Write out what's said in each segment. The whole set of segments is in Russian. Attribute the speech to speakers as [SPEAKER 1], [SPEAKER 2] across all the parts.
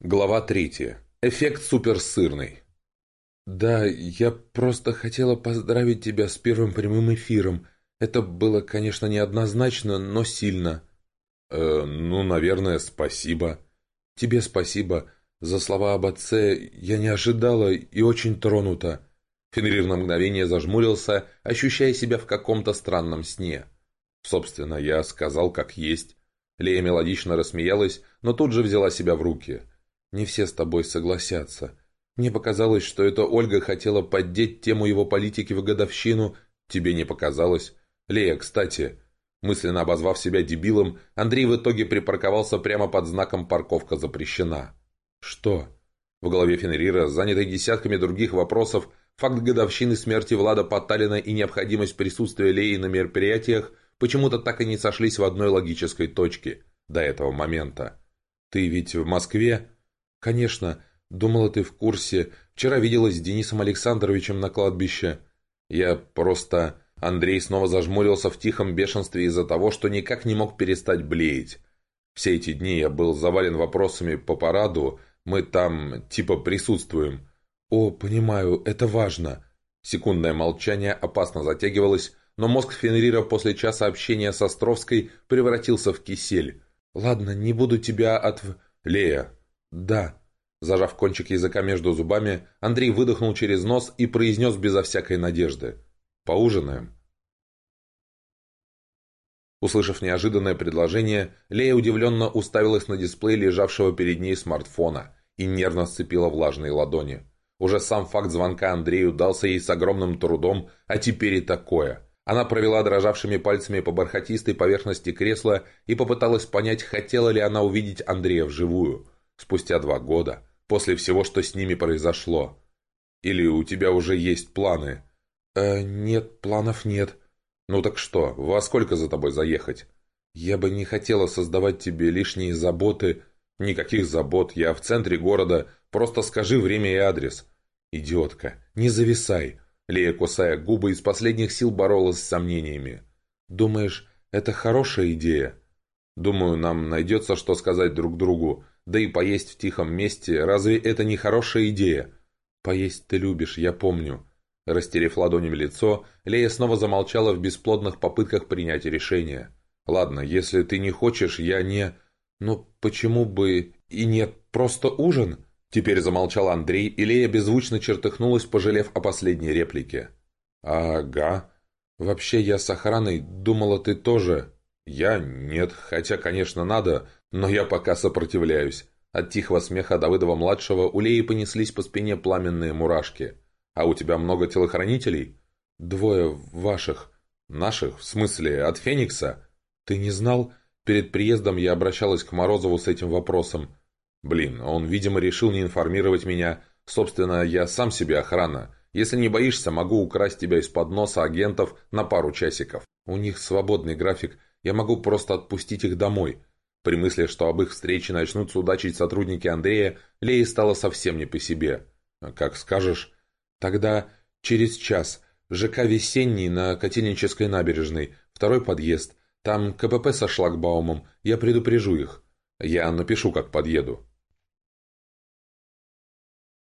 [SPEAKER 1] Глава третья. Эффект суперсырный.
[SPEAKER 2] «Да, я просто хотела поздравить тебя с первым прямым эфиром. Это было, конечно, неоднозначно, но сильно».
[SPEAKER 1] «Э, ну, наверное, спасибо».
[SPEAKER 2] «Тебе спасибо. За слова об отце я не ожидала и очень тронута».
[SPEAKER 1] Фенрир на мгновение зажмурился, ощущая себя в каком-то странном сне. Собственно, я сказал как есть. Лея мелодично рассмеялась, но тут же взяла себя в руки –
[SPEAKER 2] не все с тобой согласятся. Мне показалось, что это Ольга хотела поддеть тему его политики в годовщину. Тебе не показалось? Лея, кстати...» Мысленно обозвав себя дебилом, Андрей в итоге припарковался прямо под знаком «Парковка запрещена». «Что?» В голове Фенрира, занятой десятками других вопросов, факт годовщины смерти Влада Поталина и необходимость присутствия Леи на мероприятиях почему-то так и не сошлись в одной логической точке до этого момента. «Ты ведь в Москве?» «Конечно. Думала, ты в курсе. Вчера виделась с Денисом Александровичем на кладбище. Я просто...» Андрей снова зажмурился в тихом бешенстве из-за того, что никак не мог перестать блеять. Все эти дни я был завален вопросами по параду. Мы там, типа, присутствуем. «О, понимаю, это важно». Секундное молчание опасно затягивалось, но мозг Фенрира после часа общения с Островской превратился в кисель. «Ладно, не буду тебя от...» «Лея, «Да». Зажав кончик языка между зубами, Андрей выдохнул через нос и произнес безо всякой надежды. «Поужинаем». Услышав неожиданное предложение, Лея удивленно уставилась на дисплей лежавшего перед ней смартфона и нервно сцепила влажные ладони. Уже сам факт звонка Андрею дался ей с огромным трудом, а теперь и такое. Она провела дрожавшими пальцами по бархатистой поверхности кресла и попыталась понять, хотела ли она увидеть Андрея вживую – спустя два года, после всего, что с ними произошло? Или у тебя уже есть планы?» «Э, нет, планов нет». «Ну так что, во сколько за тобой заехать?» «Я бы не хотела создавать тебе лишние заботы». «Никаких забот, я в центре города, просто скажи время и адрес». «Идиотка, не зависай». Лея, кусая губы, из последних сил боролась с сомнениями. «Думаешь, это хорошая идея?» «Думаю, нам найдется, что сказать друг другу. Да и поесть в тихом месте, разве это не хорошая идея? Поесть ты любишь, я помню. Растерев ладонями лицо, Лея снова замолчала в бесплодных попытках принять решение. «Ладно, если ты не хочешь, я не...» «Ну, почему бы и нет, просто ужин?» Теперь замолчал Андрей, и Лея беззвучно чертыхнулась, пожалев о последней реплике. «Ага. Вообще я с охраной думала, ты тоже...» «Я? Нет, хотя, конечно, надо, но я пока сопротивляюсь». От тихого смеха Давыдова-младшего у Леи понеслись по спине пламенные мурашки. «А у тебя много телохранителей?» «Двое ваших». «Наших? В смысле, от Феникса?» «Ты не знал?» Перед приездом я обращалась к Морозову с этим вопросом. «Блин, он, видимо, решил не информировать меня. Собственно, я сам себе охрана. Если не боишься, могу украсть тебя из-под носа агентов на пару часиков. У них свободный график. Я могу просто отпустить их домой. При мысли, что об их встрече начнут судачить сотрудники Андрея, Лее стало совсем не по себе. «Как скажешь». «Тогда через час. ЖК «Весенний» на Котельнической набережной. Второй подъезд. Там КПП со шлагбаумом. Я предупрежу их. Я напишу, как подъеду».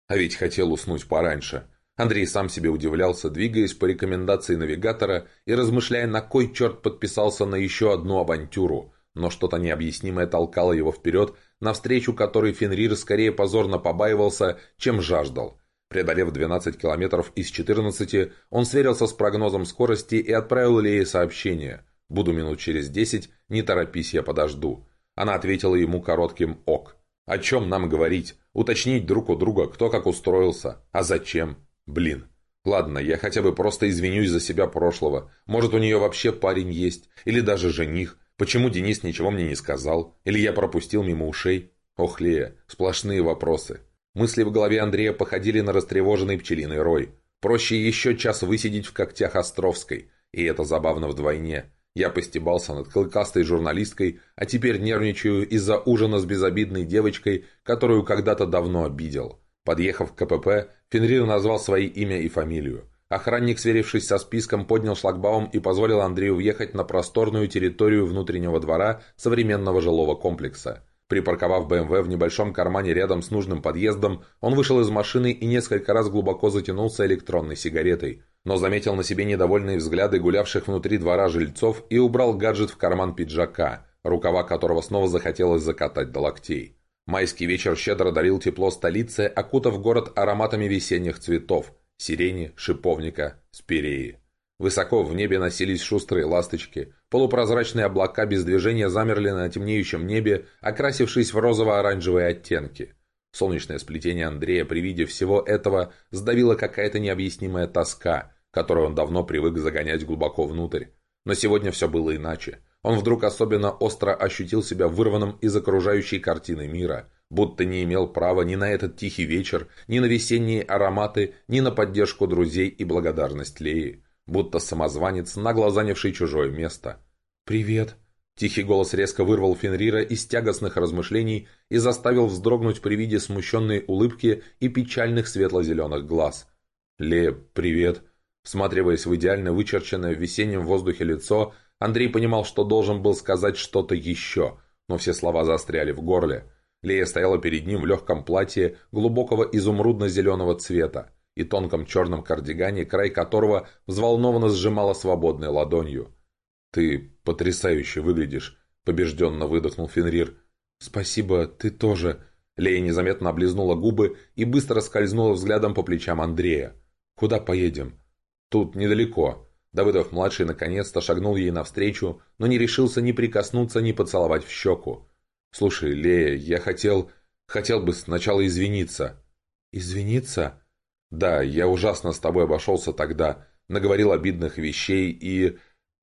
[SPEAKER 2] А ведь хотел уснуть пораньше. Андрей сам себе удивлялся, двигаясь по рекомендации навигатора и размышляя, на кой черт подписался на еще одну авантюру, но что-то необъяснимое толкало его вперед, навстречу которой Фенрир скорее позорно побаивался, чем жаждал. Преодолев 12 километров из 14, он сверился с прогнозом скорости и отправил Лее сообщение. «Буду минут через 10, не торопись, я подожду». Она ответила ему коротким «ок». «О чем нам говорить? Уточнить друг у друга, кто как устроился. А зачем? Блин. Ладно, я хотя бы просто извинюсь за себя прошлого. Может, у нее вообще парень есть. Или даже жених. Почему Денис ничего мне не сказал? Или я пропустил мимо ушей? Ох, Лея, сплошные вопросы. Мысли в голове Андрея походили на растревоженный пчелиный рой. Проще еще час высидеть в когтях Островской. И это забавно вдвойне. Я постебался над клыкастой журналисткой, а теперь нервничаю из-за ужина с безобидной девочкой, которую когда-то давно обидел. Подъехав к КПП, Фенрир назвал свои имя и фамилию. Охранник, сверившись со списком, поднял шлагбаум и позволил Андрею въехать на просторную территорию внутреннего двора современного жилого комплекса. Припарковав БМВ в небольшом кармане рядом с нужным подъездом, он вышел из машины и несколько раз глубоко затянулся электронной сигаретой, но заметил на себе недовольные взгляды гулявших внутри двора жильцов и убрал гаджет в карман пиджака, рукава которого снова захотелось закатать до локтей. Майский вечер щедро дарил тепло столице, окутав город ароматами весенних цветов – сирени, шиповника, спиреи. Высоко в небе носились шустрые ласточки. Полупрозрачные облака без движения замерли на темнеющем небе, окрасившись в розово-оранжевые оттенки. Солнечное сплетение Андрея при виде всего этого сдавило какая-то необъяснимая тоска, которую он давно привык загонять глубоко внутрь. Но сегодня все было иначе. Он вдруг особенно остро ощутил себя вырванным из окружающей картины мира, будто не имел права ни на этот тихий вечер, ни на весенние ароматы, ни на поддержку друзей и благодарность Леи будто самозванец, нагло занявший чужое место. «Привет!» Тихий голос резко вырвал Фенрира из тягостных размышлений и заставил вздрогнуть при виде смущенной улыбки и печальных светло-зеленых глаз. «Ле, привет!» Всматриваясь в идеально вычерченное в весеннем воздухе лицо, Андрей понимал, что должен был сказать что-то еще, но все слова застряли в горле. Лея стояла перед ним в легком платье глубокого изумрудно-зеленого цвета и тонком черном кардигане, край которого взволнованно сжимала свободной ладонью. «Ты потрясающе выглядишь», — побежденно выдохнул Фенрир. «Спасибо, ты тоже». Лея незаметно облизнула губы и быстро скользнула взглядом по плечам Андрея. «Куда поедем?» «Тут недалеко». Давыдов-младший наконец-то шагнул ей навстречу, но не решился ни прикоснуться, ни поцеловать в щеку. «Слушай, Лея, я хотел... хотел бы сначала извиниться». «Извиниться?» Да, я ужасно с тобой обошелся тогда, наговорил обидных вещей и...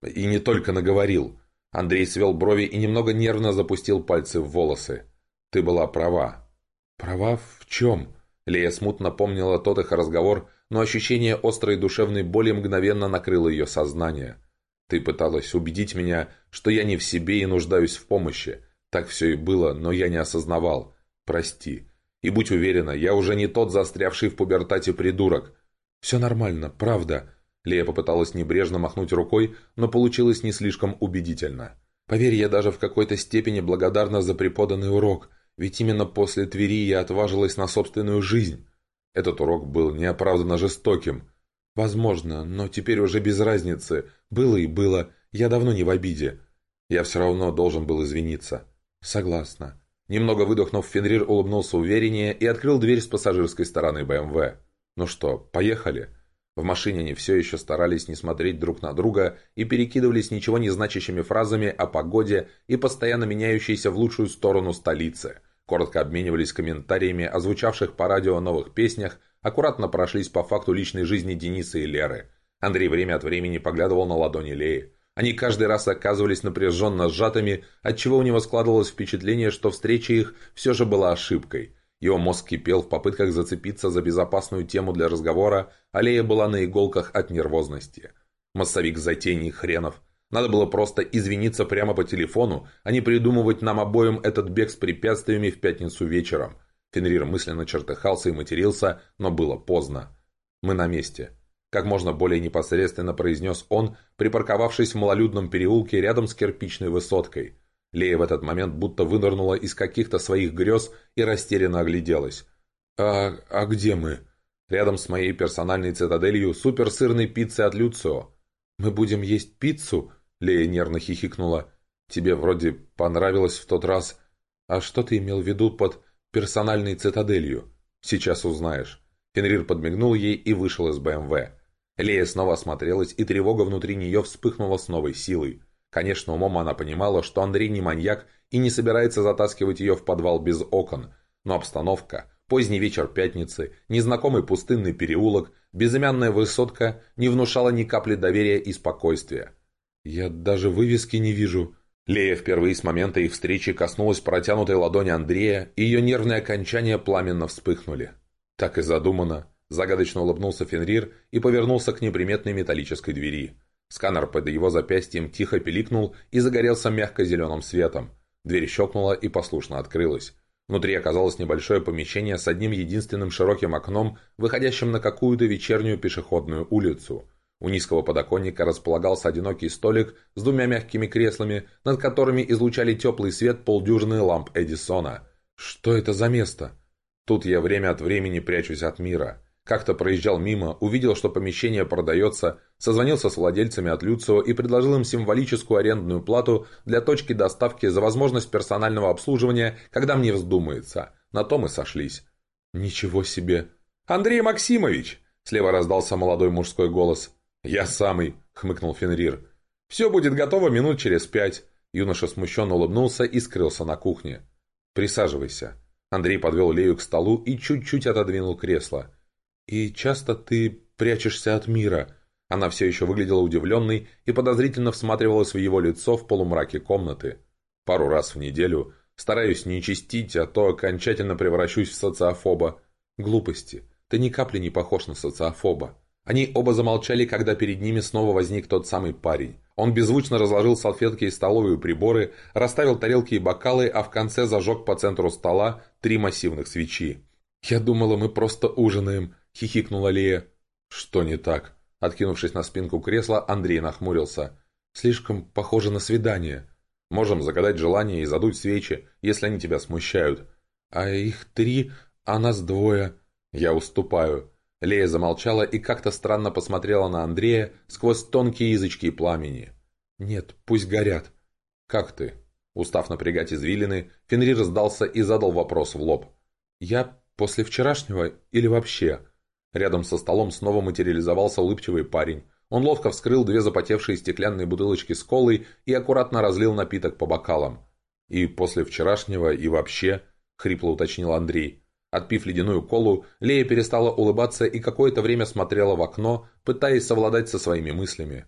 [SPEAKER 2] И не только наговорил. Андрей свел брови и немного нервно запустил пальцы в волосы. Ты была права. Права в чем? Лея смутно помнила тот их разговор, но ощущение острой душевной боли мгновенно накрыло ее сознание. Ты пыталась убедить меня, что я не в себе и нуждаюсь в помощи. Так все и было, но я не осознавал. Прости. И будь уверена, я уже не тот застрявший в пубертате придурок. Все нормально, правда. Лея попыталась небрежно махнуть рукой, но получилось не слишком убедительно. Поверь, я даже в какой-то степени благодарна за преподанный урок, ведь именно после Твери я отважилась на собственную жизнь. Этот урок был неоправданно жестоким. Возможно, но теперь уже без разницы. Было и было. Я давно не в обиде. Я все равно должен был извиниться. Согласна. Немного выдохнув, Фенрир улыбнулся увереннее и открыл дверь с пассажирской стороны БМВ. «Ну что, поехали?» В машине они все еще старались не смотреть друг на друга и перекидывались ничего не значащими фразами о погоде и постоянно меняющейся в лучшую сторону столицы. Коротко обменивались комментариями о звучавших по радио новых песнях, аккуратно прошлись по факту личной жизни Дениса и Леры. Андрей время от времени поглядывал на ладони Леи. Они каждый раз оказывались напряженно сжатыми, отчего у него складывалось впечатление, что встреча их все же была ошибкой. Его мозг кипел в попытках зацепиться за безопасную тему для разговора, а Лея была на иголках от нервозности. Массовик затений хренов. Надо было просто извиниться прямо по телефону, а не придумывать нам обоим этот бег с препятствиями в пятницу вечером. Фенрир мысленно чертыхался и матерился, но было поздно. Мы на месте как можно более непосредственно произнес он, припарковавшись в малолюдном переулке рядом с кирпичной высоткой. Лея в этот момент будто вынырнула из каких-то своих грез и растерянно огляделась. «А, а где мы?» «Рядом с моей персональной цитаделью суперсырной пиццы от Люцио». «Мы будем есть пиццу?» Лея нервно хихикнула. «Тебе вроде понравилось в тот раз. А что ты имел в виду под персональной цитаделью? Сейчас узнаешь». Фенрир подмигнул ей и вышел из БМВ. Лея снова осмотрелась, и тревога внутри нее вспыхнула с новой силой. Конечно, умом она понимала, что Андрей не маньяк и не собирается затаскивать ее в подвал без окон. Но обстановка, поздний вечер пятницы, незнакомый пустынный переулок, безымянная высотка не внушала ни капли доверия и спокойствия. «Я даже вывески не вижу». Лея впервые с момента их встречи коснулась протянутой ладони Андрея, и ее нервные окончания пламенно вспыхнули. Так и задумано. Загадочно улыбнулся Фенрир и повернулся к неприметной металлической двери. Сканер под его запястьем тихо пиликнул и загорелся мягко-зеленым светом. Дверь щелкнула и послушно открылась. Внутри оказалось небольшое помещение с одним единственным широким окном, выходящим на какую-то вечернюю пешеходную улицу. У низкого подоконника располагался одинокий столик с двумя мягкими креслами, над которыми излучали теплый свет полдюжины ламп Эдисона. Что это за место? Тут я время от времени прячусь от мира. Как-то проезжал мимо, увидел, что помещение продается, созвонился с владельцами от Люцио и предложил им символическую арендную плату для точки доставки за возможность персонального обслуживания, когда мне вздумается. На том и сошлись. Ничего себе. «Андрей Максимович!» Слева раздался молодой мужской голос. «Я самый», — хмыкнул Фенрир. «Все будет готово минут через пять». Юноша смущенно улыбнулся и скрылся на кухне. «Присаживайся». Андрей подвел Лею к столу и чуть-чуть отодвинул кресло. «И часто ты прячешься от мира?» Она все еще выглядела удивленной и подозрительно всматривалась в его лицо в полумраке комнаты. «Пару раз в неделю. Стараюсь не чистить, а то окончательно превращусь в социофоба. Глупости. Ты ни капли не похож на социофоба». Они оба замолчали, когда перед ними снова возник тот самый парень. Он беззвучно разложил салфетки и столовые приборы, расставил тарелки и бокалы, а в конце зажег по центру стола три массивных свечи. «Я думала, мы просто ужинаем», — хихикнула Лея. «Что не так?» Откинувшись на спинку кресла, Андрей нахмурился. «Слишком похоже на свидание. Можем загадать желание и задуть свечи, если они тебя смущают. А их три, а нас двое. Я уступаю». Лея замолчала и как-то странно посмотрела на Андрея сквозь тонкие язычки пламени. «Нет, пусть горят». «Как ты?» Устав напрягать извилины, Фенрир сдался и задал вопрос в лоб. «Я после вчерашнего или вообще?» Рядом со столом снова материализовался улыбчивый парень. Он ловко вскрыл две запотевшие стеклянные бутылочки с колой и аккуратно разлил напиток по бокалам. «И после вчерашнего, и вообще?» — хрипло уточнил Андрей. Отпив ледяную колу, Лея перестала улыбаться и какое-то время смотрела в окно, пытаясь совладать со своими мыслями.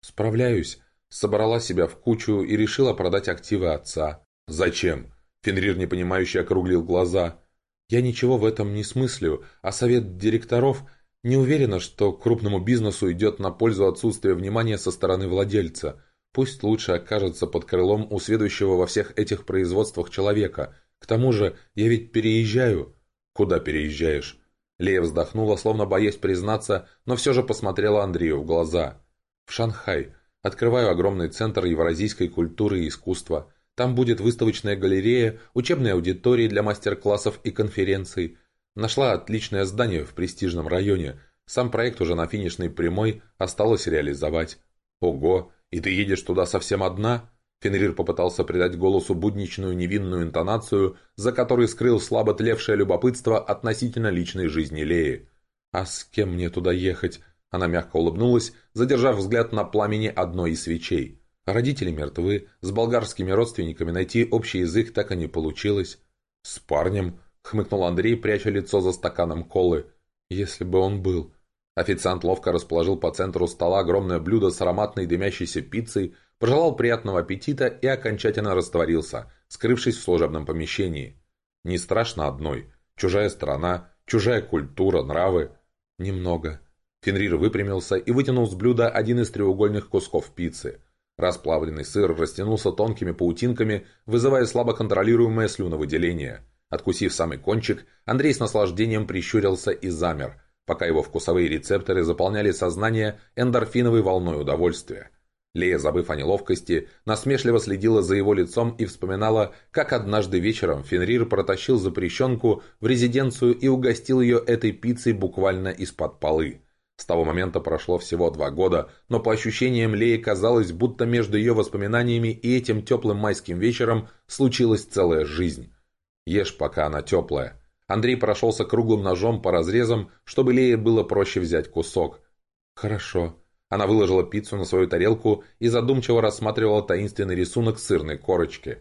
[SPEAKER 2] «Справляюсь», собрала себя в кучу и решила продать активы отца. «Зачем?» Фенрир непонимающе округлил глаза. «Я ничего в этом не смыслю, а совет директоров не уверена, что крупному бизнесу идет на пользу отсутствия внимания со стороны владельца. Пусть лучше окажется под крылом у следующего во всех этих производствах человека. К тому же я ведь переезжаю». «Куда переезжаешь?» Лея вздохнула, словно боясь признаться, но все же посмотрела Андрею в глаза. «В Шанхай. Открываю огромный центр евразийской культуры и искусства. Там будет выставочная галерея, учебные аудитории для мастер-классов и конференций. Нашла отличное здание в престижном районе. Сам проект уже на финишной прямой, осталось реализовать. Ого, и ты едешь туда совсем одна?» Фенрир попытался придать голосу будничную невинную интонацию, за которой скрыл слабо тлевшее любопытство относительно личной жизни Леи. «А с кем мне туда ехать?» Она мягко улыбнулась, задержав взгляд на пламени одной из свечей. Родители мертвы, с болгарскими родственниками найти общий язык так и не получилось. «С парнем?» — хмыкнул Андрей, пряча лицо за стаканом колы. «Если бы он был...» Официант ловко расположил по центру стола огромное блюдо с ароматной дымящейся пиццей, пожелал приятного аппетита и окончательно растворился, скрывшись в служебном помещении. Не страшно одной. Чужая страна, чужая культура, нравы. Немного. Фенрир выпрямился и вытянул с блюда один из треугольных кусков пиццы. Расплавленный сыр растянулся тонкими паутинками, вызывая слабо контролируемое слюновыделение. Откусив самый кончик, Андрей с наслаждением прищурился и замер, пока его вкусовые рецепторы заполняли сознание эндорфиновой волной удовольствия. Лея, забыв о неловкости, насмешливо следила за его лицом и вспоминала, как однажды вечером Фенрир протащил запрещенку в резиденцию и угостил ее этой пиццей буквально из-под полы. С того момента прошло всего два года, но по ощущениям Леи казалось, будто между ее воспоминаниями и этим теплым майским вечером случилась целая жизнь. Ешь, пока она теплая. Андрей прошелся круглым ножом по разрезам, чтобы Лее было проще взять кусок. «Хорошо», она выложила пиццу на свою тарелку и задумчиво рассматривала таинственный рисунок сырной корочки.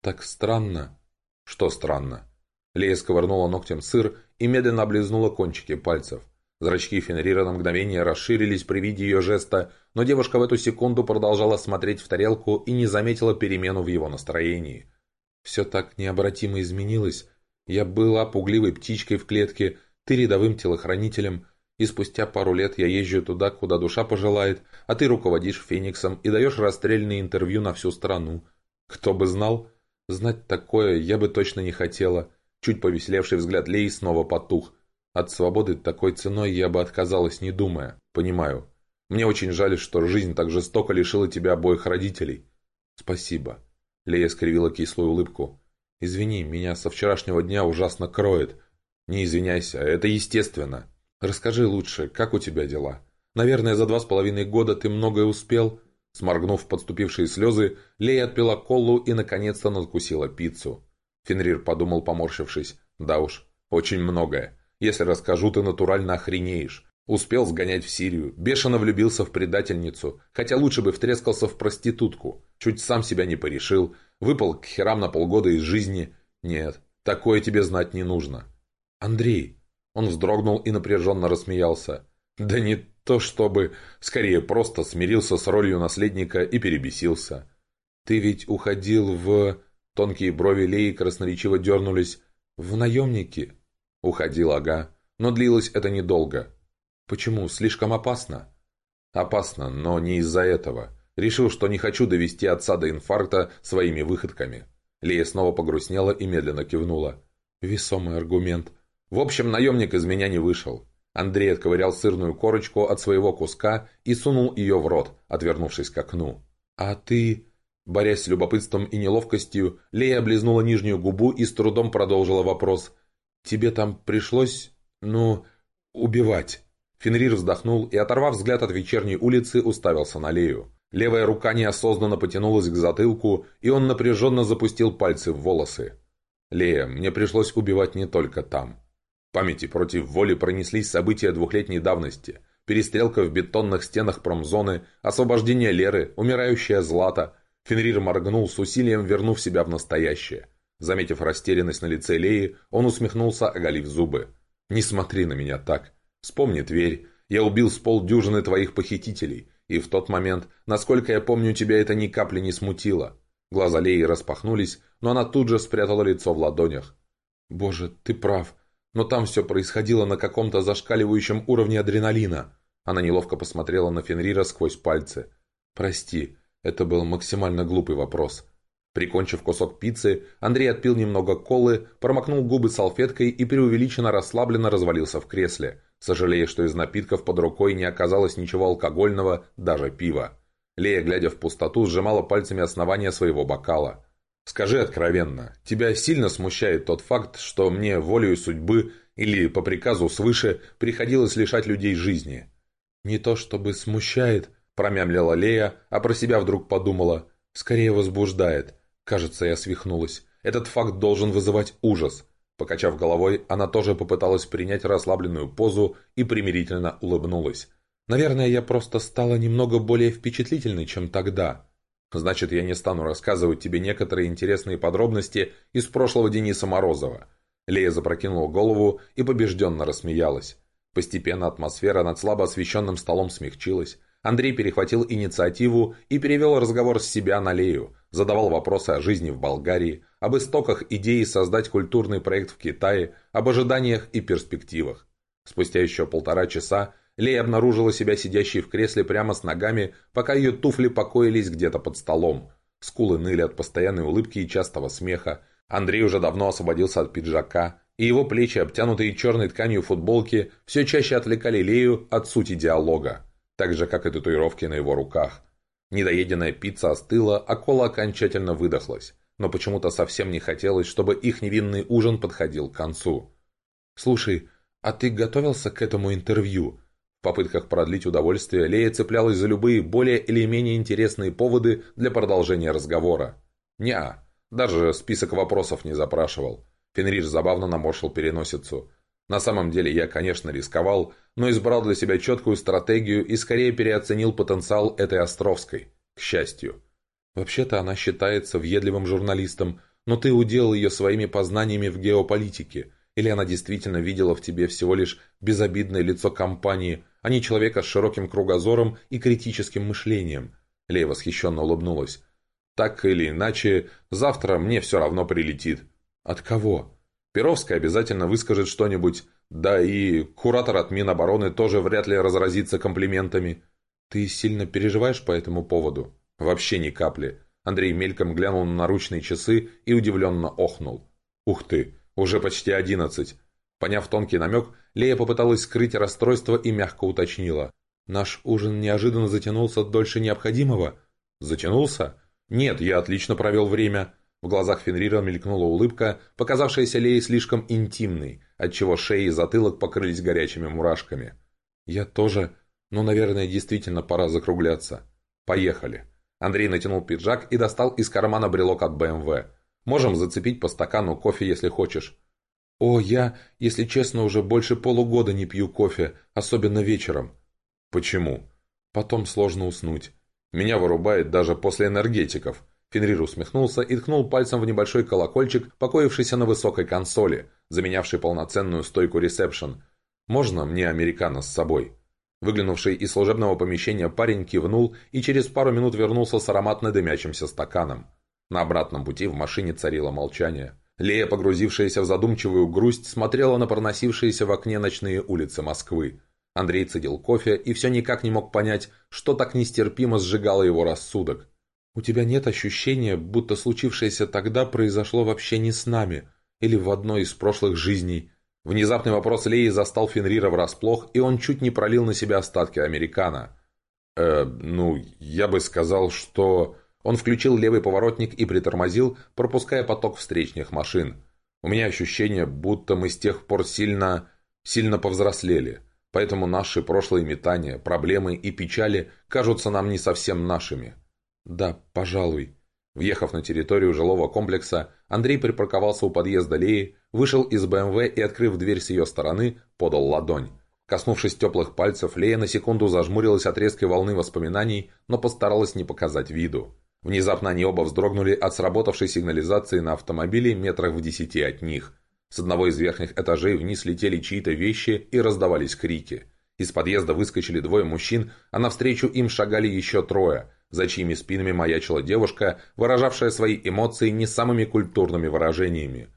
[SPEAKER 2] «Так странно». «Что странно?» Лея сковырнула ногтем сыр и медленно облизнула кончики пальцев. Зрачки Фенрира на мгновение расширились при виде ее жеста, но девушка в эту секунду продолжала смотреть в тарелку и не заметила перемену в его настроении. «Все так необратимо изменилось. Я была пугливой птичкой в клетке, ты рядовым телохранителем, и спустя пару лет я езжу туда, куда душа пожелает, а ты руководишь Фениксом и даешь расстрельные интервью на всю страну. Кто бы знал? Знать такое я бы точно не хотела. Чуть повеселевший взгляд Леи снова потух. От свободы такой ценой я бы отказалась, не думая. Понимаю.
[SPEAKER 1] Мне очень жаль, что жизнь так жестоко лишила тебя обоих родителей». «Спасибо». Лея скривила кислую улыбку. «Извини, меня со вчерашнего дня ужасно кроет». «Не извиняйся, это естественно. Расскажи лучше, как у тебя дела? Наверное, за два с половиной года ты многое успел?» Сморгнув подступившие слезы, Лея отпила колу и наконец-то надкусила пиццу. Фенрир подумал, поморщившись. «Да уж, очень многое. Если расскажу, ты натурально охренеешь. Успел сгонять в Сирию, бешено влюбился в предательницу, хотя лучше бы втрескался в проститутку. Чуть сам себя не порешил, выпал к херам на полгода из жизни. Нет, такое тебе знать не нужно. Андрей. Он вздрогнул и напряженно рассмеялся. Да не то чтобы, скорее просто смирился с ролью наследника и перебесился. Ты ведь уходил в... Тонкие брови Леи красноречиво дернулись. В наемники. Уходил, ага. Но длилось это недолго. Почему? Слишком опасно? Опасно, но не из-за этого. Решил, что не хочу довести отца до инфаркта своими выходками. Лея снова погрустнела и медленно кивнула. Весомый аргумент. В общем, наемник из меня не вышел. Андрей отковырял сырную корочку от своего куска и сунул ее в рот, отвернувшись к окну. «А ты...» Борясь с любопытством и неловкостью, Лея облизнула нижнюю губу и с трудом продолжила вопрос. «Тебе там пришлось, ну, убивать?» Фенрир вздохнул и, оторвав взгляд от вечерней улицы, уставился на Лею. Левая рука неосознанно потянулась к затылку, и он напряженно запустил пальцы в волосы. «Лея, мне пришлось убивать не только там. В памяти против воли пронеслись события двухлетней давности. Перестрелка в бетонных стенах промзоны, освобождение Леры, умирающая Злата. Фенрир моргнул с усилием, вернув себя в настоящее. Заметив растерянность на лице Леи, он усмехнулся, оголив зубы. «Не смотри на меня так. Вспомни, Тверь, я убил с полдюжины твоих похитителей, и в тот момент, насколько я помню, тебя это ни капли не смутило». Глаза Леи распахнулись, но она тут же спрятала лицо в ладонях. «Боже, ты прав, но там все происходило на каком-то зашкаливающем уровне адреналина». Она неловко посмотрела на Фенрира сквозь пальцы. «Прости, это был максимально глупый вопрос. Прикончив кусок пиццы, Андрей отпил немного колы, промокнул губы салфеткой и преувеличенно расслабленно развалился в кресле, сожалея, что из напитков под рукой не оказалось ничего алкогольного, даже пива. Лея, глядя в пустоту, сжимала пальцами основание своего бокала. «Скажи откровенно, тебя сильно смущает тот факт, что мне волею судьбы или по приказу свыше приходилось лишать людей жизни?» «Не то чтобы смущает», – промямлила Лея, а про себя вдруг подумала. «Скорее возбуждает. Кажется, я свихнулась. Этот факт должен вызывать ужас. Покачав головой, она тоже попыталась принять расслабленную позу и примирительно улыбнулась. «Наверное, я просто стала немного более впечатлительной, чем тогда. Значит, я не стану рассказывать тебе некоторые интересные подробности из прошлого Дениса Морозова». Лея запрокинула голову и побежденно рассмеялась. Постепенно атмосфера над слабо освещенным столом смягчилась. Андрей перехватил инициативу и перевел разговор с себя на Лею, задавал вопросы о жизни в Болгарии, об истоках идеи создать культурный проект в Китае, об ожиданиях и перспективах. Спустя еще полтора часа Лея обнаружила себя сидящей в кресле прямо с ногами, пока ее туфли покоились где-то под столом. Скулы ныли от постоянной улыбки и частого смеха. Андрей уже давно освободился от пиджака, и его плечи, обтянутые черной тканью футболки, все чаще отвлекали Лею от сути диалога так же, как и татуировки на его руках. Недоеденная пицца остыла, а кола окончательно выдохлась, но почему-то совсем не хотелось, чтобы их невинный ужин подходил к концу. «Слушай, а ты готовился к этому интервью?» В попытках продлить удовольствие Лея цеплялась за любые более или менее интересные поводы для продолжения разговора. «Не-а, даже список вопросов не запрашивал». Фенрир забавно наморщил переносицу. На самом деле я, конечно, рисковал, но избрал для себя четкую стратегию и скорее переоценил потенциал этой Островской, к счастью. Вообще-то она считается въедливым журналистом, но ты уделал ее своими познаниями в геополитике, или она действительно видела в тебе всего лишь безобидное лицо компании, а не человека с широким кругозором и критическим мышлением. Лея восхищенно улыбнулась. Так или иначе, завтра мне все равно прилетит. От кого? Перовская обязательно выскажет что-нибудь, да и куратор от Минобороны тоже вряд ли разразится комплиментами. Ты сильно переживаешь по этому поводу? Вообще ни капли. Андрей мельком глянул на наручные часы и удивленно охнул. Ух ты, уже почти одиннадцать. Поняв тонкий намек, Лея попыталась скрыть расстройство и мягко уточнила.
[SPEAKER 2] Наш ужин неожиданно затянулся дольше необходимого.
[SPEAKER 1] Затянулся? Нет, я отлично провел время. В глазах Фенрира мелькнула улыбка, показавшаяся Лее слишком интимной, отчего шеи и затылок покрылись горячими мурашками.
[SPEAKER 2] «Я тоже, но, наверное, действительно пора закругляться. Поехали».
[SPEAKER 1] Андрей натянул пиджак и достал из кармана брелок от БМВ. «Можем зацепить по стакану кофе, если хочешь».
[SPEAKER 2] «О, я, если честно, уже больше полугода не пью кофе, особенно вечером».
[SPEAKER 1] «Почему?»
[SPEAKER 2] «Потом сложно уснуть».
[SPEAKER 1] «Меня вырубает даже после энергетиков». Фенрир усмехнулся и ткнул пальцем в небольшой колокольчик, покоившийся на высокой консоли, заменявший полноценную стойку ресепшн. «Можно мне американо с собой?» Выглянувший из служебного помещения парень кивнул и через пару минут вернулся с ароматно дымящимся стаканом. На обратном пути в машине царило молчание. Лея, погрузившаяся в задумчивую грусть, смотрела на проносившиеся в окне ночные улицы Москвы. Андрей цедил кофе и все никак не мог понять, что так нестерпимо сжигало его рассудок.
[SPEAKER 2] «У тебя нет ощущения, будто случившееся тогда произошло вообще не с нами, или в одной из прошлых жизней?»
[SPEAKER 1] Внезапный вопрос Леи застал Фенрира врасплох, и он чуть не пролил на себя остатки американо. «Э, ну, я бы сказал, что...» Он включил левый поворотник и притормозил, пропуская поток встречных машин. «У меня ощущение, будто мы с тех пор сильно... сильно повзрослели, поэтому наши прошлые метания, проблемы и печали кажутся нам не совсем нашими».
[SPEAKER 2] «Да, пожалуй».
[SPEAKER 1] Въехав на территорию жилого комплекса, Андрей припарковался у подъезда Леи, вышел из БМВ и, открыв дверь с ее стороны, подал ладонь. Коснувшись теплых пальцев, Лея на секунду зажмурилась от резкой волны воспоминаний, но постаралась не показать виду. Внезапно они оба вздрогнули от сработавшей сигнализации на автомобиле метрах в десяти от них. С одного из верхних этажей вниз летели чьи-то вещи и раздавались крики. Из подъезда выскочили двое мужчин, а навстречу им шагали еще трое – за чьими спинами маячила девушка, выражавшая свои эмоции не самыми культурными выражениями.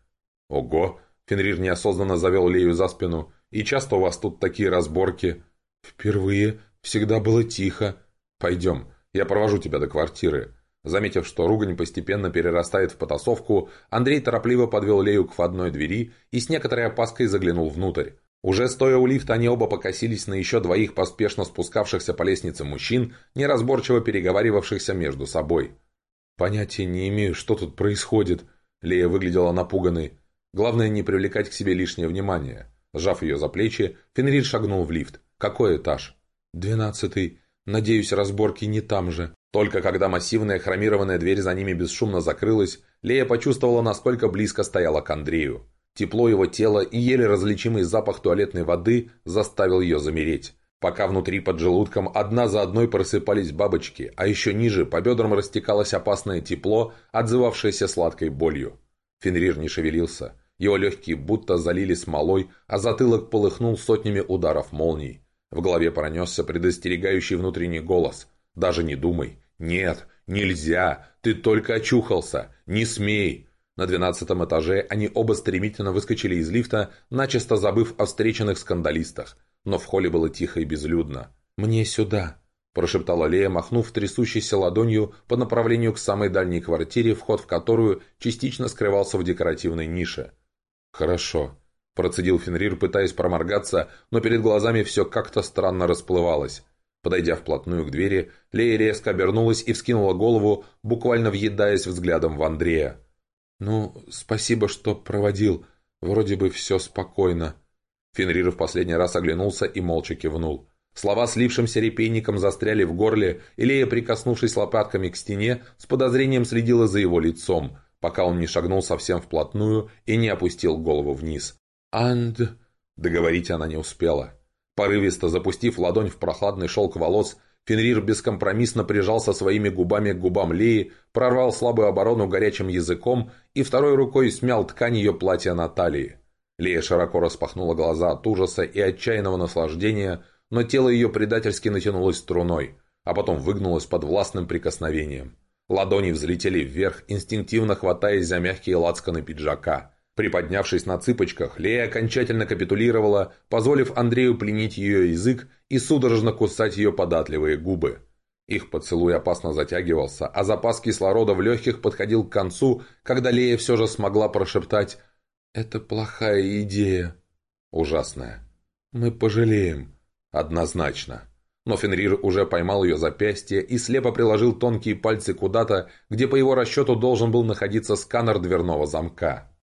[SPEAKER 1] «Ого!» — Фенрир неосознанно завел Лею за спину. «И часто у вас тут такие разборки?»
[SPEAKER 2] «Впервые. Всегда было тихо.
[SPEAKER 1] Пойдем, я провожу тебя до квартиры». Заметив, что ругань постепенно перерастает в потасовку, Андрей торопливо подвел Лею к входной двери и с некоторой опаской заглянул внутрь. Уже стоя у лифта, они оба покосились на еще двоих поспешно спускавшихся по лестнице мужчин, неразборчиво переговаривавшихся между собой.
[SPEAKER 2] «Понятия не имею, что тут происходит», — Лея выглядела напуганной. «Главное, не привлекать к себе лишнее внимание». Сжав ее за плечи, Фенрир шагнул в лифт. «Какой этаж?» «Двенадцатый. Надеюсь, разборки не там же».
[SPEAKER 1] Только когда массивная хромированная дверь за ними бесшумно закрылась, Лея почувствовала, насколько близко стояла к Андрею. Тепло его тела и еле различимый запах туалетной воды заставил ее замереть. Пока внутри под желудком одна за одной просыпались бабочки, а еще ниже по бедрам растекалось опасное тепло, отзывавшееся сладкой болью. Фенрир не шевелился. Его легкие будто залили смолой, а затылок полыхнул сотнями ударов молний. В голове пронесся предостерегающий внутренний голос. «Даже не думай. Нет, нельзя. Ты только очухался. Не смей. На двенадцатом этаже они оба стремительно выскочили из лифта, начисто забыв о встреченных скандалистах. Но в холле было тихо и безлюдно.
[SPEAKER 2] «Мне сюда», – прошептала Лея, махнув трясущейся ладонью по направлению к самой дальней квартире, вход в которую частично скрывался в декоративной нише.
[SPEAKER 1] «Хорошо», – процедил Фенрир, пытаясь проморгаться, но перед глазами все как-то странно расплывалось. Подойдя вплотную к двери, Лея резко обернулась и вскинула голову, буквально въедаясь взглядом в Андрея.
[SPEAKER 2] «Ну, спасибо, что проводил. Вроде бы все спокойно».
[SPEAKER 1] Фенрир в последний раз оглянулся и молча кивнул. Слова слившимся репейником застряли в горле, и Лея, прикоснувшись лопатками к стене, с подозрением следила за его лицом, пока он не шагнул совсем вплотную и не опустил голову вниз.
[SPEAKER 2] «Анд...»
[SPEAKER 1] Договорить она не успела. Порывисто запустив ладонь в прохладный шелк волос, Фенрир бескомпромиссно прижался своими губами к губам Леи, прорвал слабую оборону горячим языком и второй рукой смял ткань ее платья на талии. Лея широко распахнула глаза от ужаса и отчаянного наслаждения, но тело ее предательски натянулось струной, а потом выгнулось под властным прикосновением. Ладони взлетели вверх, инстинктивно хватаясь за мягкие лацканы пиджака. Приподнявшись на цыпочках, Лея окончательно капитулировала, позволив Андрею пленить ее язык и судорожно кусать ее податливые губы. Их поцелуй опасно затягивался, а запас кислорода в легких подходил к концу, когда Лея все же смогла прошептать «Это плохая идея». «Ужасная». «Мы пожалеем». «Однозначно».
[SPEAKER 2] Но Фенрир уже поймал ее запястье и слепо приложил тонкие пальцы куда-то, где по его расчету должен был находиться сканер дверного замка.